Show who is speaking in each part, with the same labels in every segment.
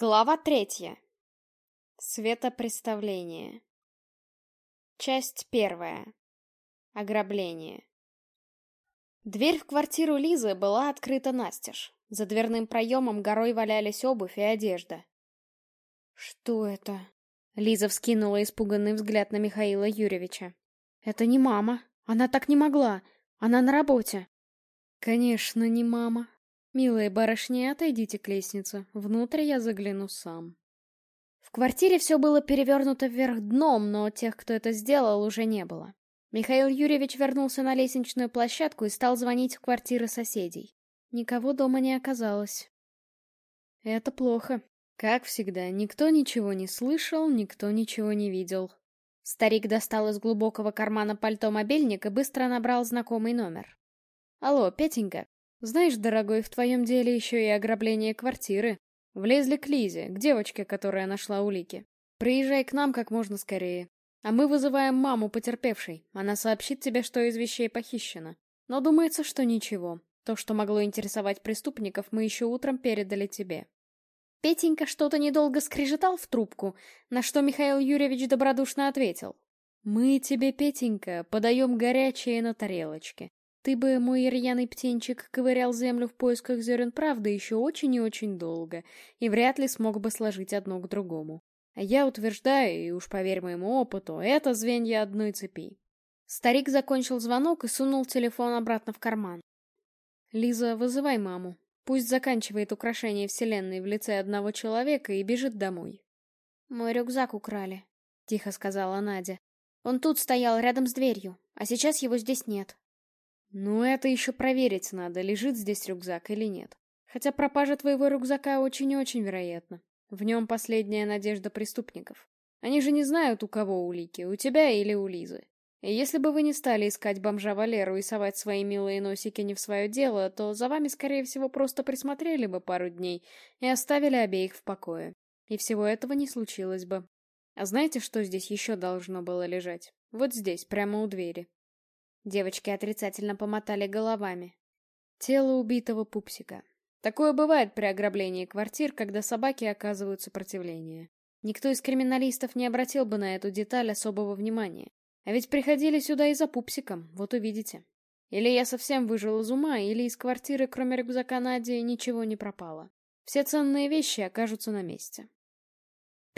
Speaker 1: Глава третья. Светопреставление. Часть первая. Ограбление. Дверь в квартиру Лизы была открыта настежь. За дверным проемом горой валялись обувь и одежда. «Что это?» Лиза вскинула испуганный взгляд на Михаила Юрьевича. «Это не мама. Она так не могла. Она на работе». «Конечно, не мама», «Милые барышни, отойдите к лестнице. Внутрь я загляну сам». В квартире все было перевернуто вверх дном, но тех, кто это сделал, уже не было. Михаил Юрьевич вернулся на лестничную площадку и стал звонить в квартиры соседей. Никого дома не оказалось. Это плохо. Как всегда, никто ничего не слышал, никто ничего не видел. Старик достал из глубокого кармана пальто мобильник и быстро набрал знакомый номер. «Алло, Петенька, знаешь, дорогой, в твоем деле еще и ограбление квартиры. Влезли к Лизе, к девочке, которая нашла улики. Приезжай к нам как можно скорее. А мы вызываем маму потерпевшей. Она сообщит тебе, что из вещей похищено. Но думается, что ничего. То, что могло интересовать преступников, мы еще утром передали тебе. Петенька что-то недолго скрежетал в трубку, на что Михаил Юрьевич добродушно ответил. «Мы тебе, Петенька, подаем горячее на тарелочке. Ты бы, мой рьяный птенчик, ковырял землю в поисках зерен правды еще очень и очень долго, и вряд ли смог бы сложить одно к другому. А я утверждаю, и уж поверь моему опыту, это звенья одной цепи. Старик закончил звонок и сунул телефон обратно в карман. «Лиза, вызывай маму. Пусть заканчивает украшение вселенной в лице одного человека и бежит домой». «Мой рюкзак украли», — тихо сказала Надя. «Он тут стоял, рядом с дверью, а сейчас его здесь нет. Ну, это еще проверить надо, лежит здесь рюкзак или нет. Хотя пропажа твоего рюкзака очень-очень вероятна. В нем последняя надежда преступников. Они же не знают, у кого улики, у тебя или у Лизы. И если бы вы не стали искать бомжа Валеру и совать свои милые носики не в свое дело, то за вами, скорее всего, просто присмотрели бы пару дней и оставили обеих в покое. И всего этого не случилось бы. А знаете, что здесь еще должно было лежать? Вот здесь, прямо у двери. Девочки отрицательно помотали головами. Тело убитого пупсика. Такое бывает при ограблении квартир, когда собаки оказывают сопротивление. Никто из криминалистов не обратил бы на эту деталь особого внимания. А ведь приходили сюда и за пупсиком, вот увидите. Или я совсем выжил из ума, или из квартиры, кроме рюкзака Нади, ничего не пропало. Все ценные вещи окажутся на месте.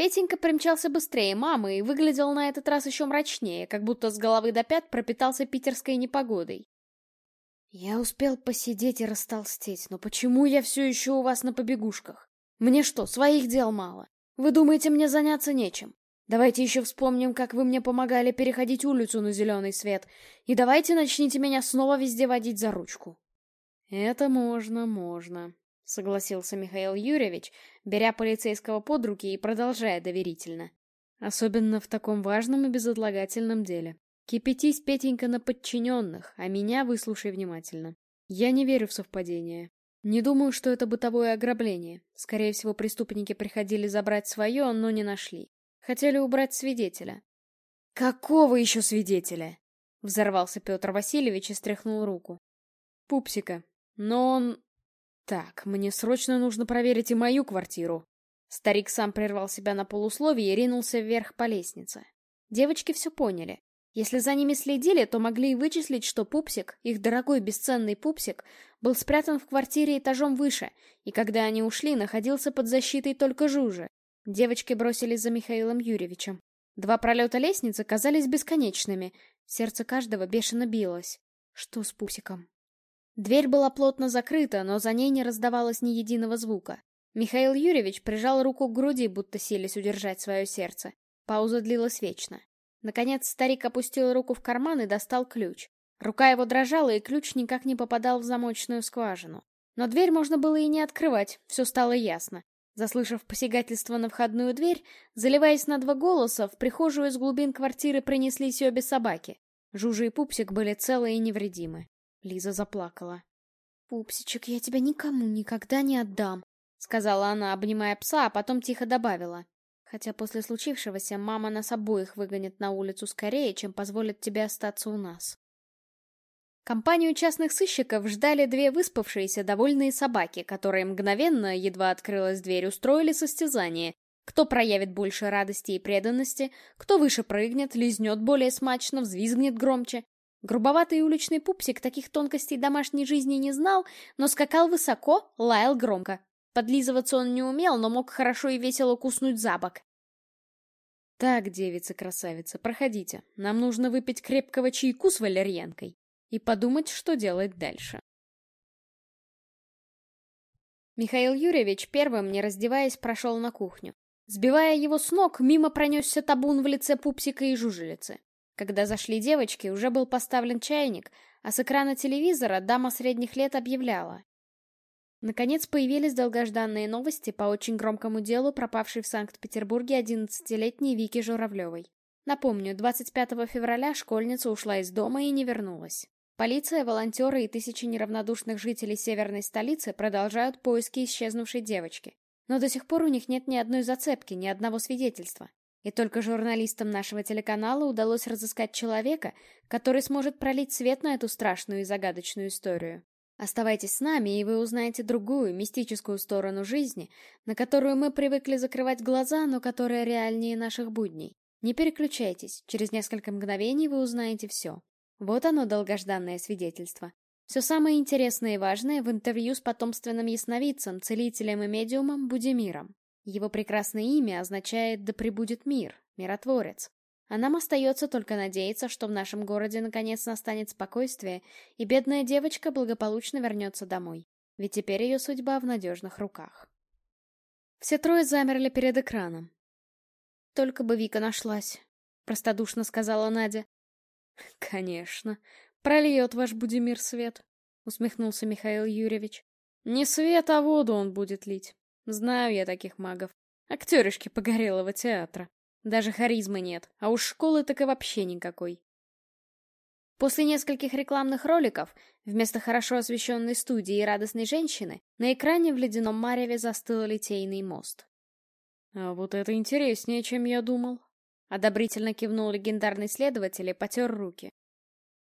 Speaker 1: Петенька примчался быстрее мамы и выглядел на этот раз еще мрачнее, как будто с головы до пят пропитался питерской непогодой. «Я успел посидеть и растолстеть, но почему я все еще у вас на побегушках? Мне что, своих дел мало? Вы думаете, мне заняться нечем? Давайте еще вспомним, как вы мне помогали переходить улицу на зеленый свет, и давайте начните меня снова везде водить за ручку». «Это можно, можно», — согласился Михаил Юрьевич, беря полицейского под руки и продолжая доверительно. «Особенно в таком важном и безотлагательном деле. Кипятись, Петенька, на подчиненных, а меня выслушай внимательно. Я не верю в совпадение. Не думаю, что это бытовое ограбление. Скорее всего, преступники приходили забрать свое, но не нашли. Хотели убрать свидетеля». «Какого еще свидетеля?» — взорвался Петр Васильевич и стряхнул руку. «Пупсика. Но он так, мне срочно нужно проверить и мою квартиру. Старик сам прервал себя на полусловие и ринулся вверх по лестнице. Девочки все поняли. Если за ними следили, то могли и вычислить, что пупсик, их дорогой бесценный пупсик, был спрятан в квартире этажом выше, и когда они ушли, находился под защитой только Жужи. Девочки бросились за Михаилом Юрьевичем. Два пролета лестницы казались бесконечными, сердце каждого бешено билось. Что с пупсиком? Дверь была плотно закрыта, но за ней не раздавалось ни единого звука. Михаил Юрьевич прижал руку к груди, будто силясь удержать свое сердце. Пауза длилась вечно. Наконец старик опустил руку в карман и достал ключ. Рука его дрожала, и ключ никак не попадал в замочную скважину. Но дверь можно было и не открывать, все стало ясно. Заслышав посягательство на входную дверь, заливаясь на два голоса, в прихожую из глубин квартиры принеслись обе собаки. Жужа и Пупсик были целы и невредимы. Лиза заплакала. «Пупсичек, я тебя никому никогда не отдам», — сказала она, обнимая пса, а потом тихо добавила. «Хотя после случившегося мама нас обоих выгонит на улицу скорее, чем позволит тебе остаться у нас». Компанию частных сыщиков ждали две выспавшиеся довольные собаки, которые мгновенно, едва открылась дверь, устроили состязание. Кто проявит больше радости и преданности, кто выше прыгнет, лизнет более смачно, взвизгнет громче. Грубоватый уличный пупсик таких тонкостей домашней жизни не знал, но скакал высоко, лаял громко. Подлизываться он не умел, но мог хорошо и весело куснуть за бок. «Так, девица-красавица, проходите. Нам нужно выпить крепкого чайку с валерьянкой и подумать, что делать дальше». Михаил Юрьевич первым, не раздеваясь, прошел на кухню. Сбивая его с ног, мимо пронесся табун в лице пупсика и жужелицы. Когда зашли девочки, уже был поставлен чайник, а с экрана телевизора дама средних лет объявляла. Наконец появились долгожданные новости по очень громкому делу пропавшей в Санкт-Петербурге 11-летней Вики Журавлевой. Напомню, 25 февраля школьница ушла из дома и не вернулась. Полиция, волонтеры и тысячи неравнодушных жителей северной столицы продолжают поиски исчезнувшей девочки. Но до сих пор у них нет ни одной зацепки, ни одного свидетельства. И только журналистам нашего телеканала удалось разыскать человека, который сможет пролить свет на эту страшную и загадочную историю. Оставайтесь с нами, и вы узнаете другую, мистическую сторону жизни, на которую мы привыкли закрывать глаза, но которая реальнее наших будней. Не переключайтесь, через несколько мгновений вы узнаете все. Вот оно, долгожданное свидетельство. Все самое интересное и важное в интервью с потомственным ясновидцем, целителем и медиумом Будимиром. Его прекрасное имя означает «да пребудет мир», «миротворец». А нам остается только надеяться, что в нашем городе наконец настанет спокойствие, и бедная девочка благополучно вернется домой. Ведь теперь ее судьба в надежных руках. Все трое замерли перед экраном. «Только бы Вика нашлась», — простодушно сказала Надя. «Конечно. Прольет ваш Будимир свет», — усмехнулся Михаил Юрьевич. «Не свет, а воду он будет лить. Знаю я таких магов. Актеришки погорелого театра». Даже харизмы нет, а уж школы так и вообще никакой. После нескольких рекламных роликов, вместо хорошо освещенной студии и радостной женщины, на экране в ледяном мареве застыл литейный мост. «А вот это интереснее, чем я думал», — одобрительно кивнул легендарный следователь и потер руки.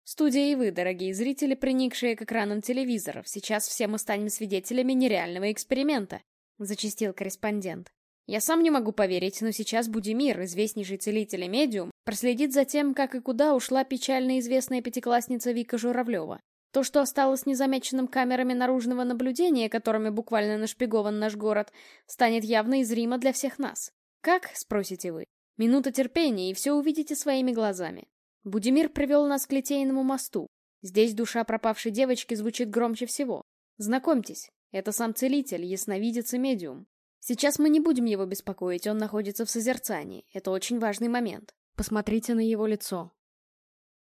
Speaker 1: «Студия и вы, дорогие зрители, приникшие к экранам телевизоров, сейчас все мы станем свидетелями нереального эксперимента», — зачастил корреспондент. Я сам не могу поверить, но сейчас Будимир, известнейший целитель и медиум, проследит за тем, как и куда ушла печально известная пятиклассница Вика Журавлева. То, что осталось незамеченным камерами наружного наблюдения, которыми буквально нашпигован наш город, станет явно и зримо для всех нас. Как, спросите вы? Минута терпения, и все увидите своими глазами. Будимир привел нас к Литейному мосту. Здесь душа пропавшей девочки звучит громче всего. Знакомьтесь, это сам целитель, ясновидец и медиум. Сейчас мы не будем его беспокоить, он находится в созерцании. Это очень важный момент. Посмотрите на его лицо.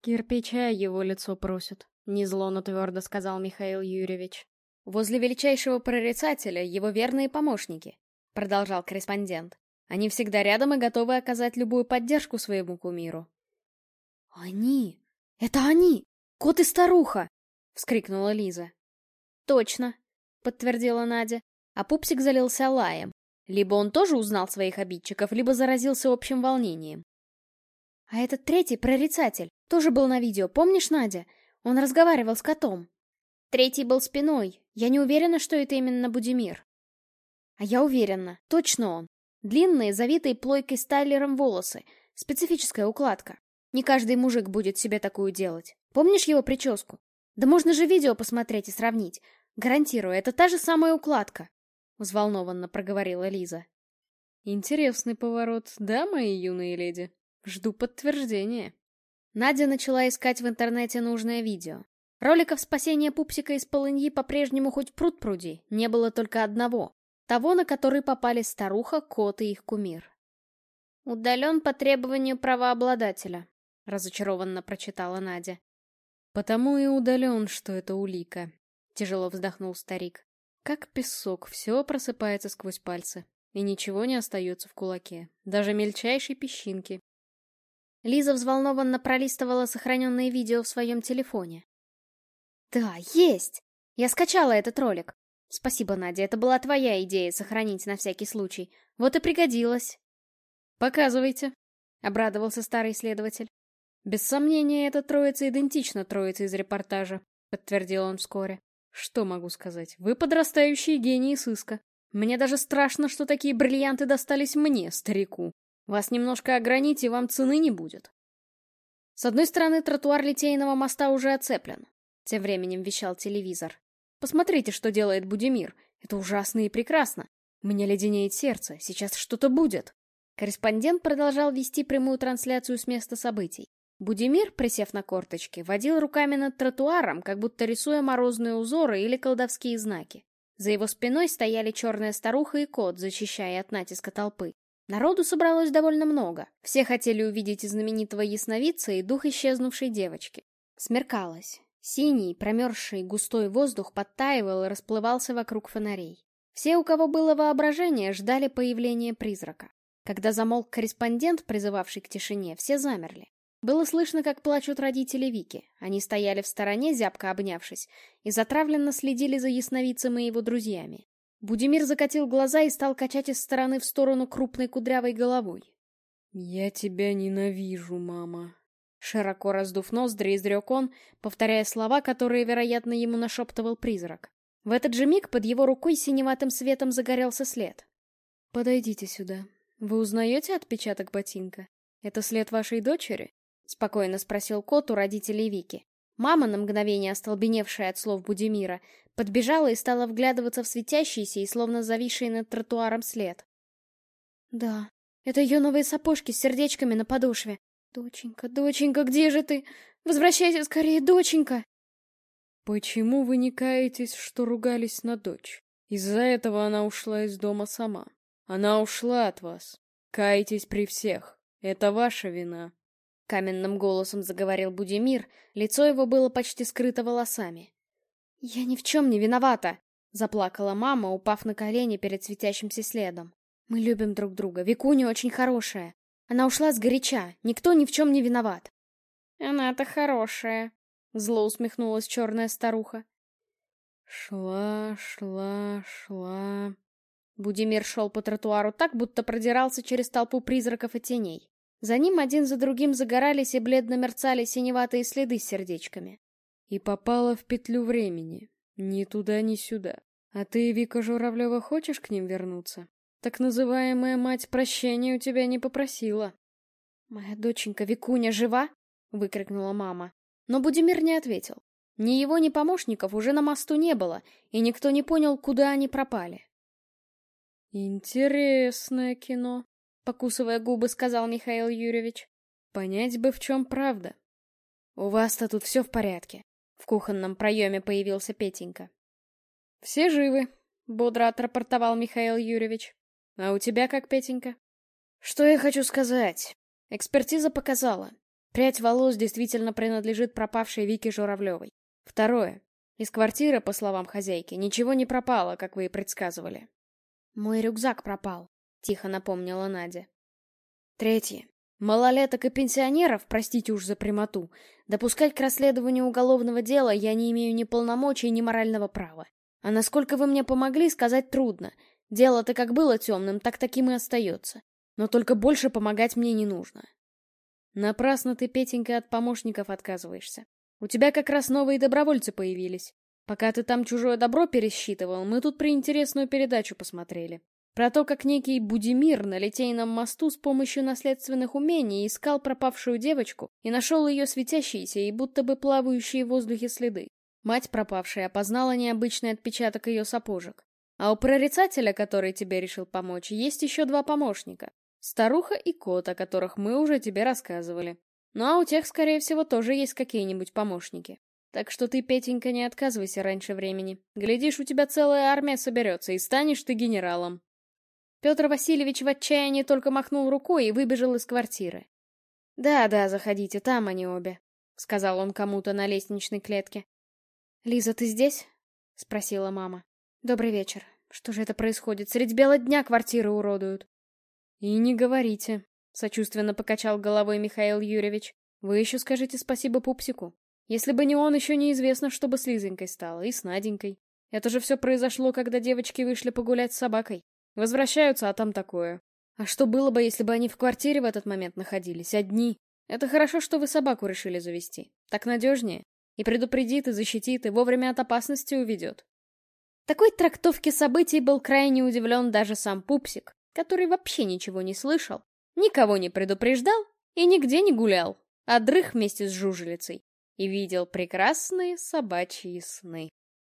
Speaker 1: Кирпича его лицо просят, не зло, но твердо сказал Михаил Юрьевич. Возле величайшего прорицателя его верные помощники, продолжал корреспондент. Они всегда рядом и готовы оказать любую поддержку своему кумиру. «Они! Это они! Кот и старуха!» — вскрикнула Лиза. «Точно!» — подтвердила Надя а пупсик залился лаем. Либо он тоже узнал своих обидчиков, либо заразился общим волнением. А этот третий, прорицатель, тоже был на видео, помнишь, Надя? Он разговаривал с котом. Третий был спиной. Я не уверена, что это именно Будимир. А я уверена, точно он. Длинные, завитые плойкой стайлером волосы. Специфическая укладка. Не каждый мужик будет себе такую делать. Помнишь его прическу? Да можно же видео посмотреть и сравнить. Гарантирую, это та же самая укладка. — взволнованно проговорила Лиза. «Интересный поворот, да, мои юные леди? Жду подтверждения». Надя начала искать в интернете нужное видео. Роликов спасения пупсика из полыньи по-прежнему хоть пруд пруди, не было только одного. Того, на который попали старуха, кот и их кумир. «Удален по требованию правообладателя», — разочарованно прочитала Надя. «Потому и удален, что это улика», — тяжело вздохнул старик. Как песок, все просыпается сквозь пальцы, и ничего не остается в кулаке, даже мельчайшей песчинки. Лиза взволнованно пролистывала сохраненные видео в своем телефоне. «Да, есть! Я скачала этот ролик. Спасибо, Надя, это была твоя идея сохранить на всякий случай. Вот и пригодилась». «Показывайте», — обрадовался старый следователь. Без сомнения, эта троица идентична троице из репортажа, подтвердил он вскоре. Что могу сказать? Вы подрастающие гении сыска. Мне даже страшно, что такие бриллианты достались мне, старику. Вас немножко огранить, вам цены не будет. С одной стороны, тротуар Литейного моста уже оцеплен. Тем временем вещал телевизор. Посмотрите, что делает Будимир. Это ужасно и прекрасно. Мне леденеет сердце. Сейчас что-то будет. Корреспондент продолжал вести прямую трансляцию с места событий. Будимир, присев на корточки, водил руками над тротуаром, как будто рисуя морозные узоры или колдовские знаки. За его спиной стояли черная старуха и кот, защищая от натиска толпы. Народу собралось довольно много. Все хотели увидеть и знаменитого ясновидца, и дух исчезнувшей девочки. Смеркалось. Синий, промерзший, густой воздух подтаивал и расплывался вокруг фонарей. Все, у кого было воображение, ждали появления призрака. Когда замолк корреспондент, призывавший к тишине, все замерли. Было слышно, как плачут родители Вики. Они стояли в стороне, зябко обнявшись, и затравленно следили за ясновидцем и его друзьями. Будимир закатил глаза и стал качать из стороны в сторону крупной кудрявой головой.
Speaker 2: «Я тебя ненавижу, мама»,
Speaker 1: Широко раздув ноздри, изрек он, повторяя слова, которые, вероятно, ему нашептывал призрак. В этот же миг под его рукой синеватым светом загорелся след. «Подойдите сюда. Вы узнаете отпечаток ботинка? Это след вашей дочери?» — спокойно спросил кот у родителей Вики. Мама, на мгновение остолбеневшая от слов Будимира, подбежала и стала вглядываться в светящийся и словно зависший над тротуаром след. «Да, это ее новые сапожки с сердечками на подошве. Доченька, доченька, где же ты? Возвращайся скорее, доченька!»
Speaker 2: «Почему вы не каетесь, что ругались на дочь? Из-за этого она ушла из дома сама. Она ушла от вас. Каетесь при всех. Это ваша вина».
Speaker 1: Каменным голосом заговорил Будимир, лицо его было почти скрыто волосами. «Я ни в чем не виновата!» — заплакала мама, упав на колени перед светящимся следом. «Мы любим друг друга, Викуня очень хорошая. Она ушла с горяча, никто ни в чем не виноват». «Она-то хорошая», — зло усмехнулась черная старуха.
Speaker 2: «Шла, шла, шла...»
Speaker 1: Будимир шел по тротуару так, будто продирался через толпу призраков и теней. За ним один за другим загорались и бледно мерцали синеватые следы с сердечками.
Speaker 2: И попала в петлю времени. Ни туда, ни сюда. А ты, Вика Журавлева, хочешь к ним вернуться? Так называемая мать прощения у тебя не попросила.
Speaker 1: «Моя доченька Викуня жива?» — выкрикнула мама. Но Будимир не ответил. Ни его, ни помощников уже на мосту не было, и никто не понял, куда они пропали.
Speaker 2: «Интересное кино», покусывая губы, сказал Михаил Юрьевич. Понять бы, в чем правда.
Speaker 1: У вас-то тут все в порядке. В кухонном проеме появился Петенька.
Speaker 2: Все живы, бодро отрапортовал Михаил Юрьевич. А у тебя как, Петенька?
Speaker 1: Что я хочу сказать? Экспертиза показала. Прядь волос действительно принадлежит пропавшей Вике Журавлевой. Второе. Из квартиры, по словам хозяйки, ничего не пропало, как вы и предсказывали. Мой рюкзак пропал. Тихо напомнила Надя. Третье. Малолеток и пенсионеров, простите уж за прямоту, допускать к расследованию уголовного дела я не имею ни полномочий, ни морального права. А насколько вы мне помогли, сказать трудно. Дело-то как было темным, так таким и остается. Но только больше помогать мне не нужно. Напрасно ты, Петенька, от помощников отказываешься. У тебя как раз новые добровольцы появились. Пока ты там чужое добро пересчитывал, мы тут приинтересную передачу посмотрели. Про то, как некий Будимир на Литейном мосту с помощью наследственных умений искал пропавшую девочку и нашел ее светящиеся и будто бы плавающие в воздухе следы. Мать пропавшей опознала необычный отпечаток ее сапожек. А у прорицателя, который тебе решил помочь, есть еще два помощника. Старуха и кот, о которых мы уже тебе рассказывали. Ну а у тех, скорее всего, тоже есть какие-нибудь помощники. Так что ты, Петенька, не отказывайся раньше времени. Глядишь, у тебя целая армия соберется, и станешь ты генералом. Петр Васильевич в отчаянии только махнул рукой и выбежал из квартиры. «Да-да, заходите, там они обе», — сказал он кому-то на лестничной клетке. «Лиза, ты здесь?» — спросила мама. «Добрый вечер. Что же это происходит? Средь бела дня квартиры уродуют».
Speaker 2: «И не говорите», — сочувственно покачал головой Михаил Юрьевич. «Вы еще скажите спасибо Пупсику. Если бы не он, еще неизвестно, что бы с Лизонькой стало, и с Наденькой. Это же все произошло, когда девочки вышли погулять с собакой. Возвращаются, а там такое. А что было бы, если бы они в квартире в этот момент находились, одни? Это хорошо, что вы собаку решили завести. Так надежнее. И предупредит, и защитит, и вовремя от опасности уведет.
Speaker 1: Такой трактовке событий был крайне удивлен даже сам Пупсик, который вообще ничего не слышал, никого не предупреждал и нигде не гулял, а дрых вместе с жужелицей и видел прекрасные собачьи сны.